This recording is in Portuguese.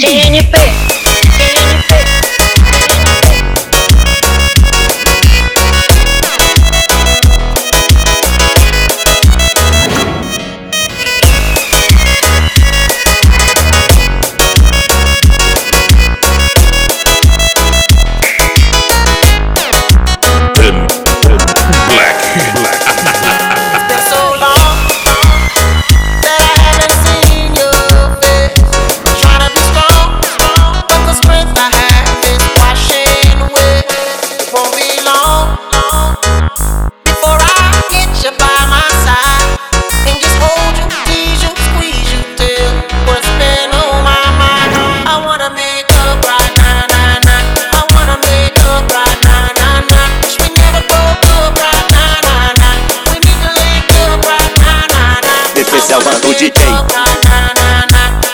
DNP. na na